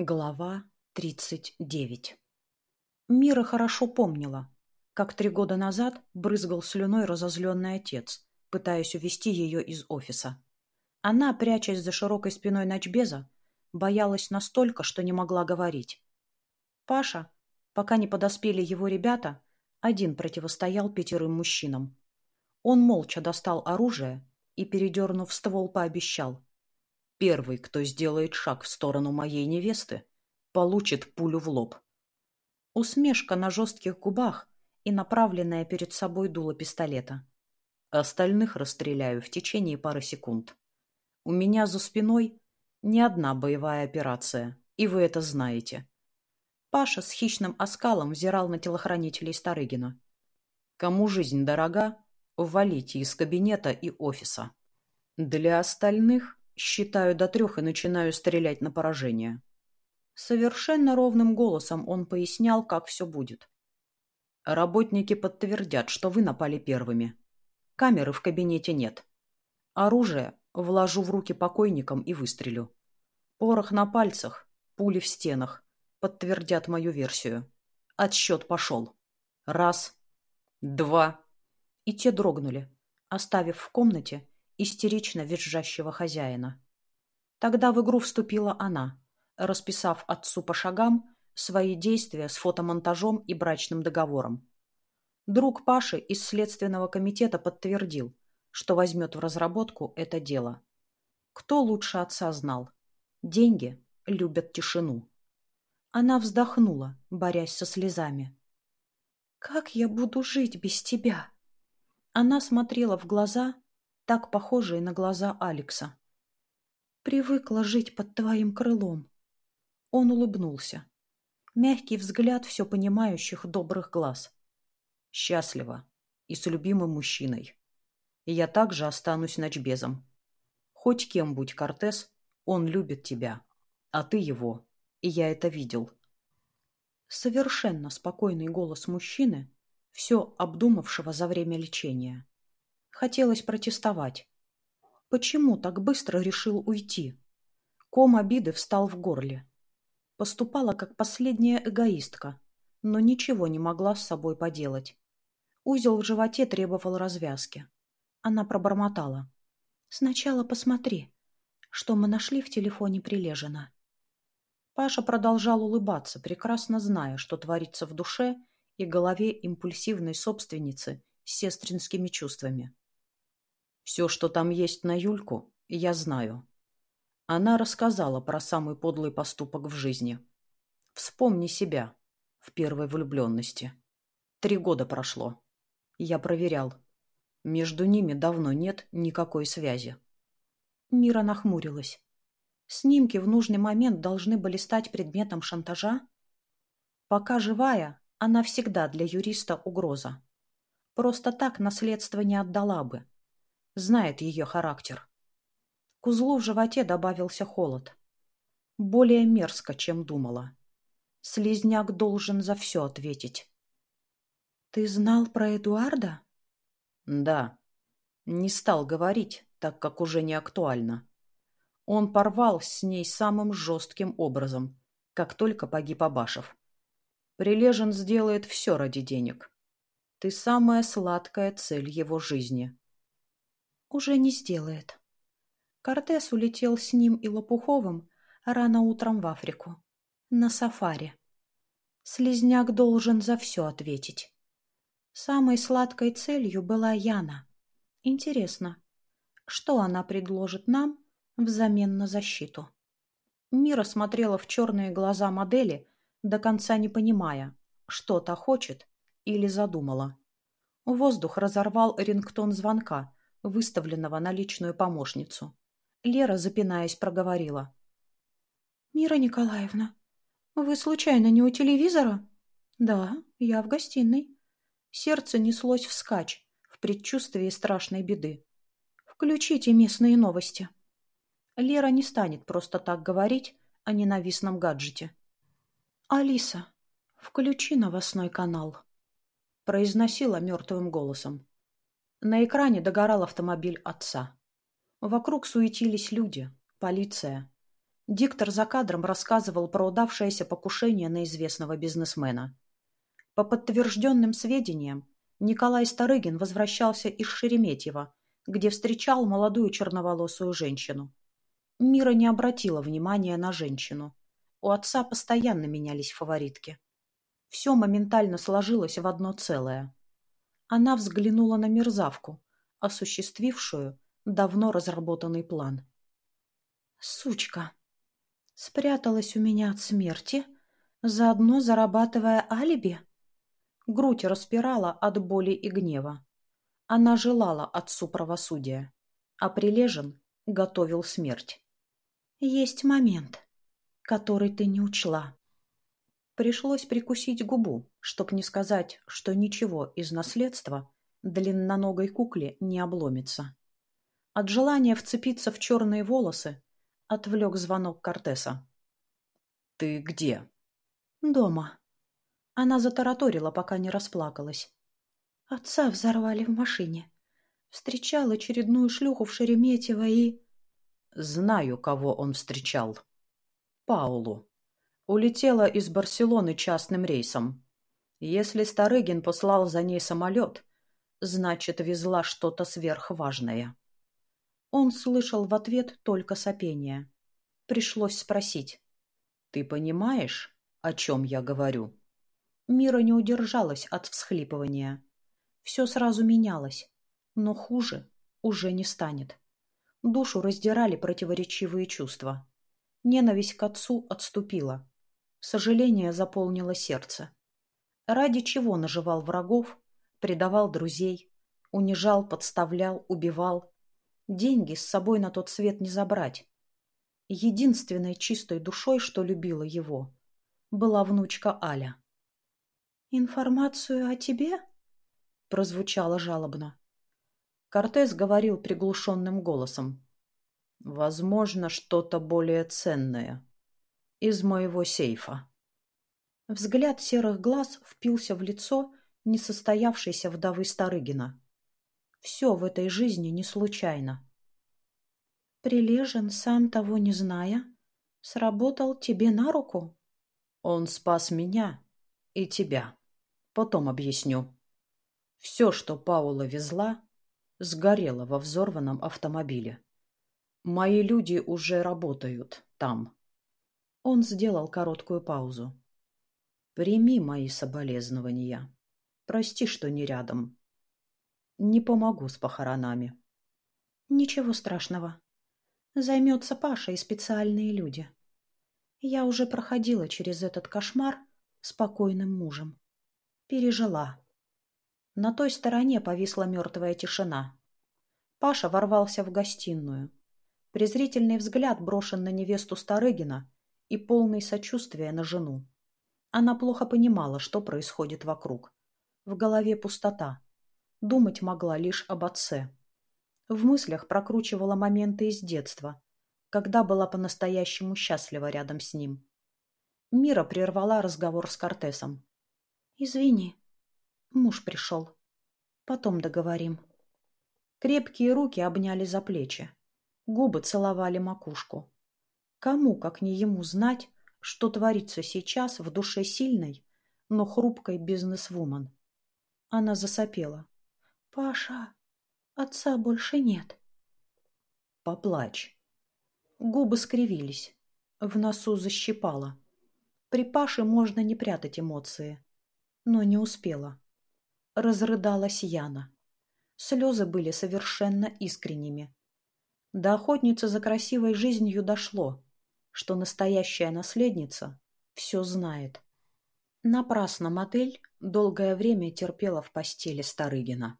Глава тридцать девять Мира хорошо помнила, как три года назад брызгал слюной разозленный отец, пытаясь увести ее из офиса. Она, прячась за широкой спиной ночбеза, боялась настолько, что не могла говорить. Паша, пока не подоспели его ребята, один противостоял пятерым мужчинам. Он молча достал оружие и, передернув ствол, пообещал. Первый, кто сделает шаг в сторону моей невесты, получит пулю в лоб. Усмешка на жестких губах и направленная перед собой дуло пистолета. Остальных расстреляю в течение пары секунд. У меня за спиной не одна боевая операция, и вы это знаете. Паша с хищным оскалом взирал на телохранителей Старыгина. Кому жизнь дорога, валите из кабинета и офиса. Для остальных Считаю до трех и начинаю стрелять на поражение. Совершенно ровным голосом он пояснял, как все будет. Работники подтвердят, что вы напали первыми. Камеры в кабинете нет. Оружие вложу в руки покойникам и выстрелю. Порох на пальцах, пули в стенах. Подтвердят мою версию. Отсчет пошел. Раз, два. И те дрогнули, оставив в комнате истерично визжащего хозяина. Тогда в игру вступила она, расписав отцу по шагам свои действия с фотомонтажом и брачным договором. Друг Паши из Следственного комитета подтвердил, что возьмет в разработку это дело. Кто лучше отца знал? Деньги любят тишину. Она вздохнула, борясь со слезами. «Как я буду жить без тебя?» Она смотрела в глаза так похожие на глаза Алекса. «Привыкла жить под твоим крылом». Он улыбнулся. Мягкий взгляд все понимающих добрых глаз. «Счастлива. И с любимым мужчиной. И я также останусь ночбезом. Хоть кем будь Кортес, он любит тебя, а ты его, и я это видел». Совершенно спокойный голос мужчины, все обдумавшего за время лечения. Хотелось протестовать. Почему так быстро решил уйти? Ком обиды встал в горле. Поступала как последняя эгоистка, но ничего не могла с собой поделать. Узел в животе требовал развязки. Она пробормотала. «Сначала посмотри, что мы нашли в телефоне Прилежина». Паша продолжал улыбаться, прекрасно зная, что творится в душе и голове импульсивной собственницы с сестринскими чувствами. Все, что там есть на Юльку, я знаю. Она рассказала про самый подлый поступок в жизни. Вспомни себя в первой влюбленности. Три года прошло. Я проверял. Между ними давно нет никакой связи. Мира нахмурилась. Снимки в нужный момент должны были стать предметом шантажа? Пока живая, она всегда для юриста угроза. Просто так наследство не отдала бы знает ее характер. К узлу в животе добавился холод. Более мерзко, чем думала. Слизняк должен за все ответить. «Ты знал про Эдуарда?» «Да. Не стал говорить, так как уже не актуально. Он порвал с ней самым жестким образом, как только погиб Абашев. Прилежен сделает все ради денег. Ты самая сладкая цель его жизни уже не сделает. Кортес улетел с ним и Лопуховым рано утром в Африку. На сафари. Слизняк должен за все ответить. Самой сладкой целью была Яна. Интересно, что она предложит нам взамен на защиту? Мира смотрела в черные глаза модели, до конца не понимая, что та хочет или задумала. Воздух разорвал рингтон звонка, выставленного на личную помощницу. Лера, запинаясь, проговорила. «Мира Николаевна, вы случайно не у телевизора?» «Да, я в гостиной». Сердце неслось вскачь, в предчувствии страшной беды. «Включите местные новости». Лера не станет просто так говорить о ненавистном гаджете. «Алиса, включи новостной канал», — произносила мертвым голосом. На экране догорал автомобиль отца. Вокруг суетились люди, полиция. Диктор за кадром рассказывал про удавшееся покушение на известного бизнесмена. По подтвержденным сведениям, Николай Старыгин возвращался из Шереметьево, где встречал молодую черноволосую женщину. Мира не обратила внимания на женщину. У отца постоянно менялись фаворитки. Все моментально сложилось в одно целое. Она взглянула на мерзавку, осуществившую давно разработанный план. «Сучка!» Спряталась у меня от смерти, заодно зарабатывая алиби. Грудь распирала от боли и гнева. Она желала отцу правосудия, а Прилежен готовил смерть. Есть момент, который ты не учла. Пришлось прикусить губу, чтоб не сказать, что ничего из наследства длинноногой кукле не обломится. От желания вцепиться в черные волосы Отвлек звонок Кортеса. «Ты где?» «Дома». Она затараторила, пока не расплакалась. Отца взорвали в машине. Встречал очередную шлюху в Шереметьево и... Знаю, кого он встречал. Паулу. Улетела из Барселоны частным рейсом. Если Старыгин послал за ней самолет, значит, везла что-то сверхважное. Он слышал в ответ только сопение. Пришлось спросить. «Ты понимаешь, о чем я говорю?» Мира не удержалась от всхлипывания. Все сразу менялось, но хуже уже не станет. Душу раздирали противоречивые чувства. Ненависть к отцу отступила. Сожаление заполнило сердце. Ради чего наживал врагов, предавал друзей, унижал, подставлял, убивал, Деньги с собой на тот свет не забрать. Единственной чистой душой, что любила его, была внучка Аля. «Информацию о тебе?» — прозвучало жалобно. Кортес говорил приглушенным голосом. «Возможно, что-то более ценное. Из моего сейфа». Взгляд серых глаз впился в лицо несостоявшейся вдовы Старыгина. Все в этой жизни не случайно. Прилежен, сам того не зная, сработал тебе на руку? Он спас меня и тебя. Потом объясню. Все, что Паула везла, сгорело во взорванном автомобиле. Мои люди уже работают там. Он сделал короткую паузу. Прими мои соболезнования. Прости, что не рядом. Не помогу с похоронами. Ничего страшного. Займется Паша и специальные люди. Я уже проходила через этот кошмар спокойным мужем. Пережила. На той стороне повисла мертвая тишина. Паша ворвался в гостиную. Презрительный взгляд брошен на невесту Старыгина и полный сочувствия на жену. Она плохо понимала, что происходит вокруг. В голове пустота. Думать могла лишь об отце. В мыслях прокручивала моменты из детства, когда была по-настоящему счастлива рядом с ним. Мира прервала разговор с Кортесом. «Извини, муж пришел. Потом договорим». Крепкие руки обняли за плечи. Губы целовали макушку. Кому, как не ему, знать, что творится сейчас в душе сильной, но хрупкой бизнесвумен? Она засопела. Паша, отца больше нет. Поплачь. Губы скривились. В носу защипало. При Паше можно не прятать эмоции. Но не успела. Разрыдалась Яна. Слезы были совершенно искренними. До охотницы за красивой жизнью дошло, что настоящая наследница все знает. Напрасно модель долгое время терпела в постели Старыгина.